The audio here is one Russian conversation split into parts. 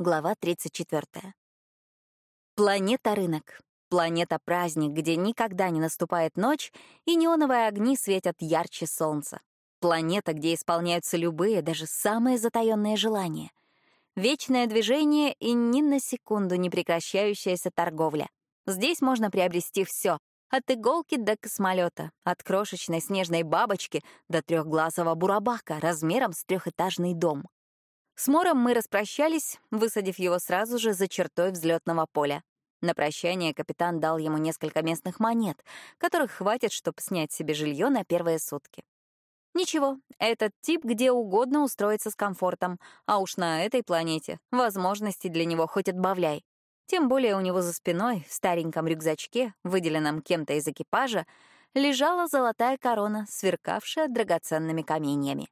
Глава 34. Планета-рынок. Планета-праздник, где никогда не наступает ночь, и неоновые огни светят ярче солнца. Планета, где исполняются любые, даже самые затаённые желания. Вечное движение и ни на секунду не прекращающаяся торговля. Здесь можно приобрести все, от иголки до космолета, от крошечной снежной бабочки до трехглазого бурабака размером с трехэтажный дом. С Мором мы распрощались, высадив его сразу же за чертой взлетного поля. На прощание капитан дал ему несколько местных монет, которых хватит, чтобы снять себе жилье на первые сутки. Ничего, этот тип где угодно устроится с комфортом, а уж на этой планете возможностей для него хоть отбавляй. Тем более у него за спиной, в стареньком рюкзачке, выделенном кем-то из экипажа, лежала золотая корона, сверкавшая драгоценными каменьями.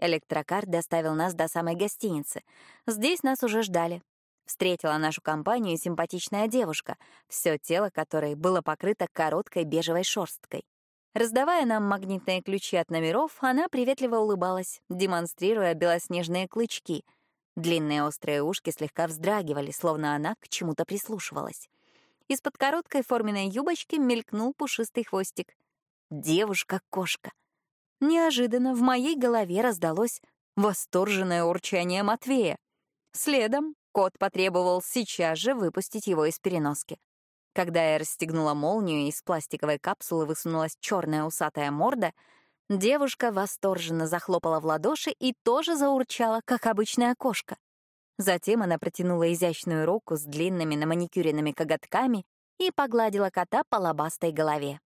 Электрокар доставил нас до самой гостиницы. Здесь нас уже ждали. Встретила нашу компанию симпатичная девушка, все тело которой было покрыто короткой бежевой шерсткой. Раздавая нам магнитные ключи от номеров, она приветливо улыбалась, демонстрируя белоснежные клычки. Длинные острые ушки слегка вздрагивали, словно она к чему-то прислушивалась. Из-под короткой форменной юбочки мелькнул пушистый хвостик. Девушка-кошка. Неожиданно в моей голове раздалось восторженное урчание Матвея. Следом кот потребовал сейчас же выпустить его из переноски. Когда я расстегнула молнию, из пластиковой капсулы высунулась черная усатая морда, девушка восторженно захлопала в ладоши и тоже заурчала, как обычная кошка. Затем она протянула изящную руку с длинными наманикюренными коготками и погладила кота по лобастой голове.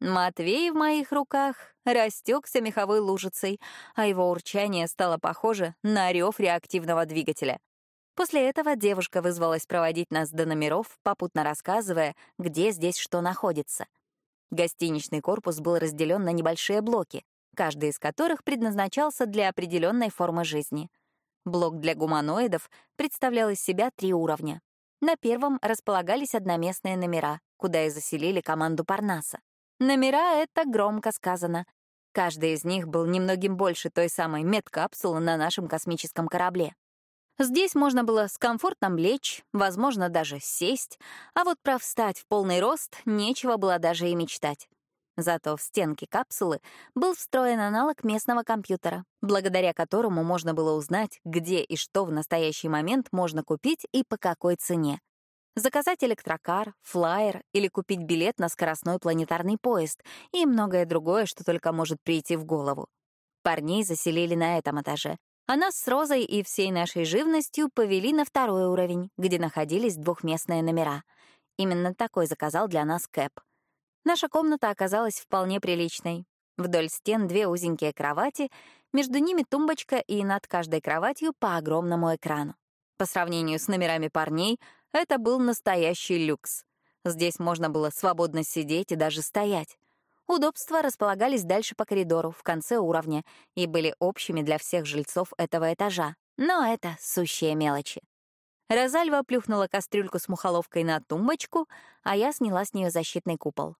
Матвей в моих руках растекся меховой лужицей, а его урчание стало похоже на рев реактивного двигателя. После этого девушка вызвалась проводить нас до номеров, попутно рассказывая, где здесь что находится. Гостиничный корпус был разделен на небольшие блоки, каждый из которых предназначался для определенной формы жизни. Блок для гуманоидов представлял из себя три уровня. На первом располагались одноместные номера, куда и заселили команду Парнаса. Номера — это громко сказано. Каждый из них был немногим больше той самой медкапсулы на нашем космическом корабле. Здесь можно было с комфортом лечь, возможно, даже сесть, а вот про встать в полный рост нечего было даже и мечтать. Зато в стенке капсулы был встроен аналог местного компьютера, благодаря которому можно было узнать, где и что в настоящий момент можно купить и по какой цене заказать электрокар, флайер или купить билет на скоростной планетарный поезд и многое другое, что только может прийти в голову. Парней заселили на этом этаже, а нас с Розой и всей нашей живностью повели на второй уровень, где находились двухместные номера. Именно такой заказал для нас Кэп. Наша комната оказалась вполне приличной. Вдоль стен две узенькие кровати, между ними тумбочка и над каждой кроватью по огромному экрану. По сравнению с номерами парней, это был настоящий люкс. Здесь можно было свободно сидеть и даже стоять. Удобства располагались дальше по коридору, в конце уровня, и были общими для всех жильцов этого этажа. Но это сущие мелочи. Розальва плюхнула кастрюльку с мухоловкой на тумбочку, а я сняла с нее защитный купол.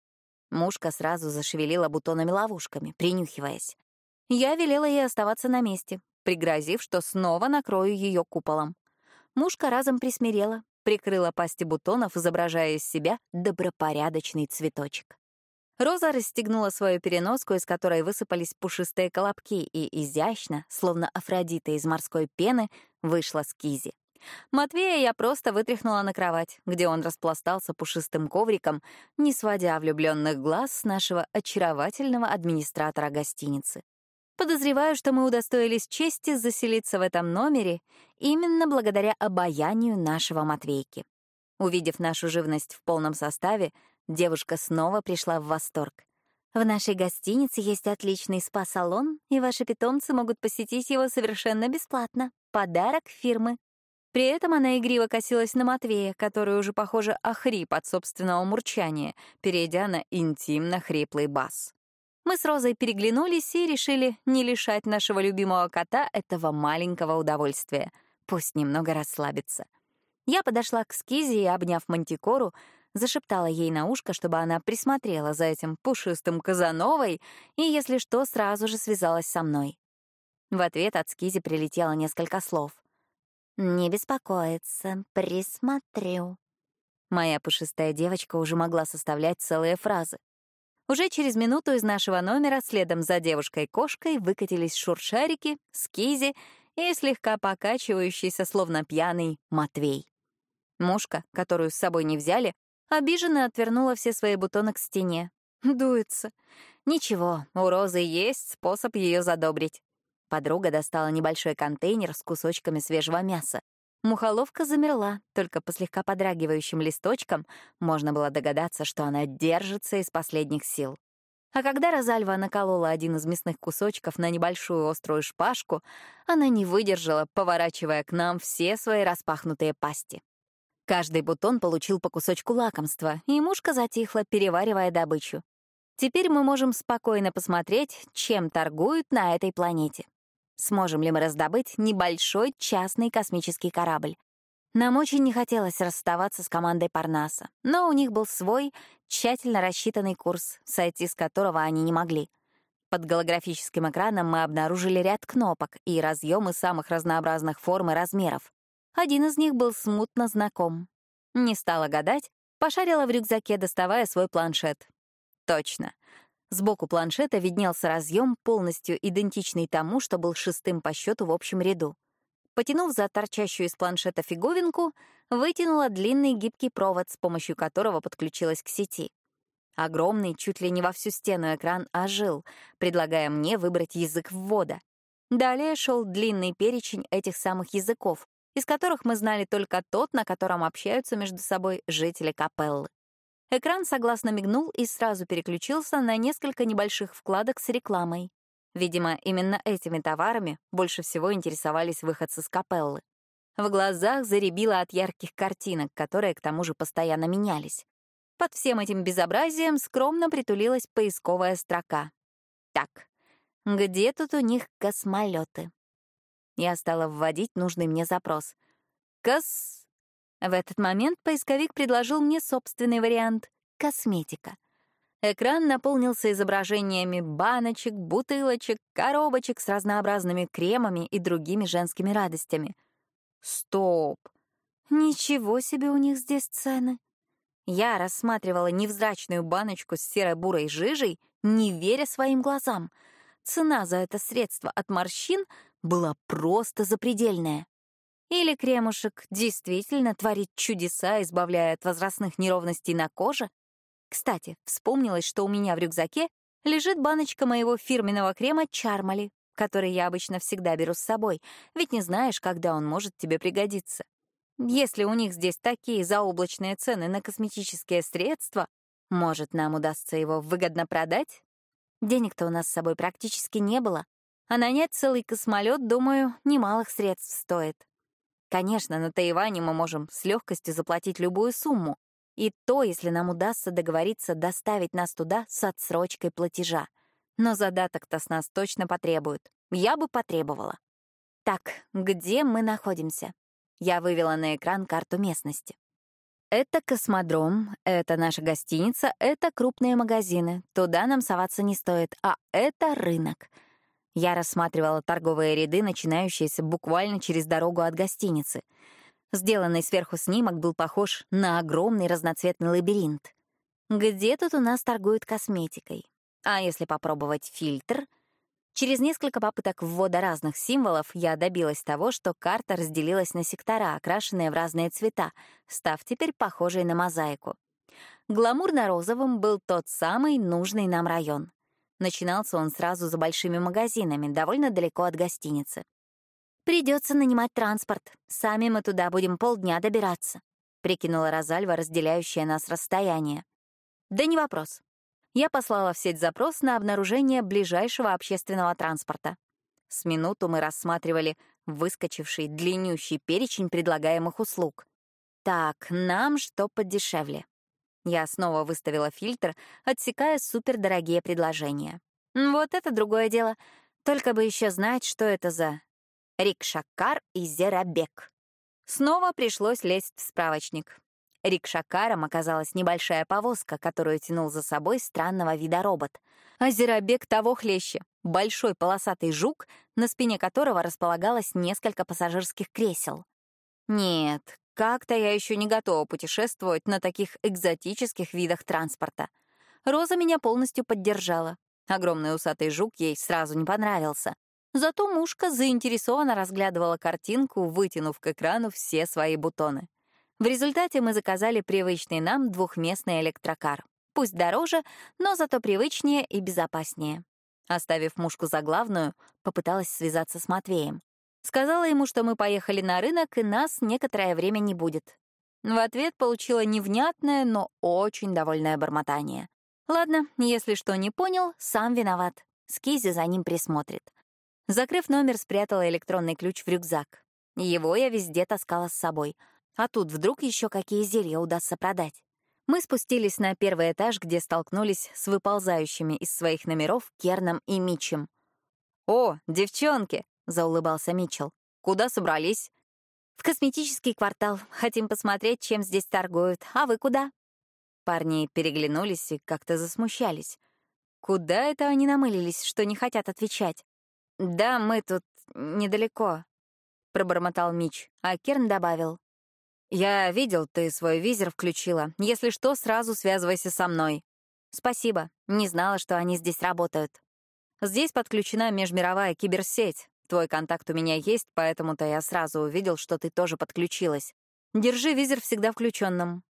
Мушка сразу зашевелила бутонами-ловушками, принюхиваясь. Я велела ей оставаться на месте, пригрозив, что снова накрою ее куполом. Мушка разом присмирела, прикрыла пасти бутонов, изображая из себя добропорядочный цветочек. Роза расстегнула свою переноску, из которой высыпались пушистые колобки, и изящно, словно Афродита из морской пены, вышла с Кизи. Матвея я просто вытряхнула на кровать, где он распластался пушистым ковриком, не сводя влюбленных глаз с нашего очаровательного администратора гостиницы. Подозреваю, что мы удостоились чести заселиться в этом номере именно благодаря обаянию нашего Матвейки. Увидев нашу живность в полном составе, девушка снова пришла в восторг. В нашей гостинице есть отличный спа-салон, и ваши питомцы могут посетить его совершенно бесплатно. Подарок фирмы. При этом она игриво косилась на Матвея, который уже, похоже, охрип от собственного мурчания, перейдя на интимно хриплый бас. Мы с Розой переглянулись и решили не лишать нашего любимого кота этого маленького удовольствия. Пусть немного расслабится. Я подошла к Скизе и, обняв Мантикору, зашептала ей на ушко, чтобы она присмотрела за этим пушистым Казановой и, если что, сразу же связалась со мной. В ответ от Скизи прилетело несколько слов. Не беспокоиться, присмотрю. Моя пушистая девочка уже могла составлять целые фразы. Уже через минуту из нашего номера следом за девушкой-кошкой выкатились шуршарики, скизи и слегка покачивающийся, словно пьяный, Матвей. Мушка, которую с собой не взяли, обиженно отвернула все свои бутоны к стене. Дуется. Ничего, у Розы есть способ ее задобрить. Подруга достала небольшой контейнер с кусочками свежего мяса. Мухоловка замерла, только по слегка подрагивающим листочкам можно было догадаться, что она держится из последних сил. А когда Розальва наколола один из мясных кусочков на небольшую острую шпажку, она не выдержала, поворачивая к нам все свои распахнутые пасти. Каждый бутон получил по кусочку лакомства, и мушка затихла, переваривая добычу. Теперь мы можем спокойно посмотреть, чем торгуют на этой планете. Сможем ли мы раздобыть небольшой частный космический корабль? Нам очень не хотелось расставаться с командой Парнаса, но у них был свой, тщательно рассчитанный курс, сойти с которого они не могли. Под голографическим экраном мы обнаружили ряд кнопок и разъемы самых разнообразных форм и размеров. Один из них был смутно знаком. Не стала гадать, пошарила в рюкзаке, доставая свой планшет. Точно. Сбоку планшета виднелся разъем, полностью идентичный тому, что был шестым по счету в общем ряду. Потянув за торчащую из планшета фиговинку, вытянула длинный гибкий провод, с помощью которого подключилась к сети. Огромный, чуть ли не во всю стену экран ожил, предлагая мне выбрать язык ввода. Далее шел длинный перечень этих самых языков, из которых мы знали только тот, на котором общаются между собой жители капеллы. Экран согласно мигнул и сразу переключился на несколько небольших вкладок с рекламой. Видимо, именно этими товарами больше всего интересовались выходцы с капеллы. В глазах заребило от ярких картинок, которые к тому же постоянно менялись. Под всем этим безобразием скромно притулилась поисковая строка. Так, где тут у них космолеты? Я стала вводить нужный мне запрос. Кос... В этот момент поисковик предложил мне собственный вариант — косметика. Экран наполнился изображениями баночек, бутылочек, коробочек с разнообразными кремами и другими женскими радостями. Стоп! Ничего себе у них здесь цены. Я рассматривала невзрачную баночку с серо-бурой жижей, не веря своим глазам. Цена за это средство от морщин была просто запредельная. Или кремушек действительно творит чудеса, избавляя от возрастных неровностей на коже? Кстати, вспомнилось, что у меня в рюкзаке лежит баночка моего фирменного крема Чармали, который я обычно всегда беру с собой, ведь не знаешь, когда он может тебе пригодиться. Если у них здесь такие заоблачные цены на косметические средства, может, нам удастся его выгодно продать? Денег-то у нас с собой практически не было, а нанять целый космолет, думаю, немалых средств стоит. Конечно, на Тайване мы можем с легкостью заплатить любую сумму, и то, если нам удастся договориться доставить нас туда с отсрочкой платежа. Но задаток-то с нас точно потребуют. Я бы потребовала. Так, где мы находимся? Я вывела на экран карту местности. Это космодром, это наша гостиница, это крупные магазины. Туда нам соваться не стоит, а это рынок — я рассматривала торговые ряды, начинающиеся буквально через дорогу от гостиницы. Сделанный сверху снимок был похож на огромный разноцветный лабиринт. Где тут у нас торгуют косметикой? А если попробовать фильтр? Через несколько попыток ввода разных символов я добилась того, что карта разделилась на сектора, окрашенные в разные цвета, став теперь похожей на мозаику. Гламурно-розовым был тот самый нужный нам район. Начинался он сразу за большими магазинами, довольно далеко от гостиницы. «Придется нанимать транспорт. Сами мы туда будем полдня добираться», — прикинула Розальва, разделяющая нас расстояние. «Да не вопрос. Я послала в сеть запрос на обнаружение ближайшего общественного транспорта. С минуту мы рассматривали выскочивший длиннющий перечень предлагаемых услуг. Так, нам что подешевле. Я снова выставила фильтр, отсекая супердорогие предложения. Вот это другое дело. Только бы еще знать, что это за рикшакар и зерабек. Снова пришлось лезть в справочник. Рикшакаром оказалась небольшая повозка, которую тянул за собой странного вида робот. А зерабек того хлеще — большой полосатый жук, на спине которого располагалось несколько пассажирских кресел. Нет, как-то я еще не готова путешествовать на таких экзотических видах транспорта. Роза меня полностью поддержала. Огромный усатый жук ей сразу не понравился. Зато мушка заинтересованно разглядывала картинку, вытянув к экрану все свои бутоны. В результате мы заказали привычный нам двухместный электрокар. Пусть дороже, но зато привычнее и безопаснее. Оставив мушку за главную, попыталась связаться с Матвеем. Сказала ему, что мы поехали на рынок, и нас некоторое время не будет. В ответ получила невнятное, но очень довольное бормотание. Ладно, если что не понял, сам виноват. Скизи за ним присмотрит. Закрыв номер, спрятала электронный ключ в рюкзак. Его я везде таскала с собой. А тут вдруг еще какие зелья удастся продать. Мы спустились на первый этаж, где столкнулись с выползающими из своих номеров Керном и Мичем. «О, девчонки!» — заулыбался Митчелл. «Куда собрались?» «В косметический квартал. Хотим посмотреть, чем здесь торгуют. А вы куда?» Парни переглянулись и как-то засмущались. Куда это они намылились, что не хотят отвечать? «Да, мы тут недалеко», — пробормотал Мич, а Керн добавил. «Я видел, ты свой визер включила. Если что, сразу связывайся со мной». «Спасибо. Не знала, что они здесь работают». «Здесь подключена межмировая киберсеть. Твой контакт у меня есть, поэтому-то я сразу увидел, что ты тоже подключилась. Держи визер всегда включенным.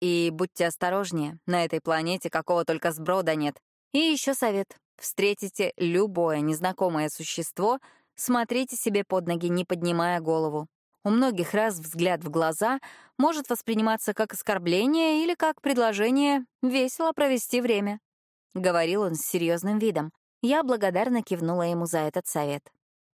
И будьте осторожнее, на этой планете какого только сброда нет. И еще совет. Встретите любое незнакомое существо, смотрите себе под ноги, не поднимая голову. У многих раз взгляд в глаза может восприниматься как оскорбление или как предложение весело провести время. Говорил он с серьезным видом. Я благодарно кивнула ему за этот совет.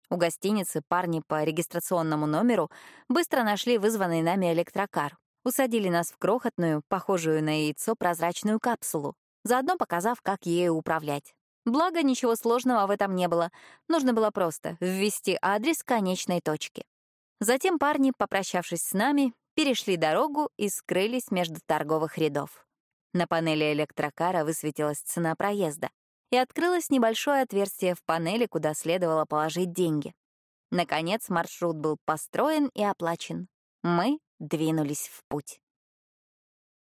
У гостиницы парни по регистрационному номеру быстро нашли вызванный нами электрокар. Усадили нас в крохотную, похожую на яйцо, прозрачную капсулу, заодно показав, как ею управлять. Благо, ничего сложного в этом не было. Нужно было просто ввести адрес конечной точки. Затем парни, попрощавшись с нами, перешли дорогу и скрылись между торговых рядов. На панели электрокара высветилась цена проезда и открылось небольшое отверстие в панели, куда следовало положить деньги. Наконец маршрут был построен и оплачен. Мы двинулись в путь.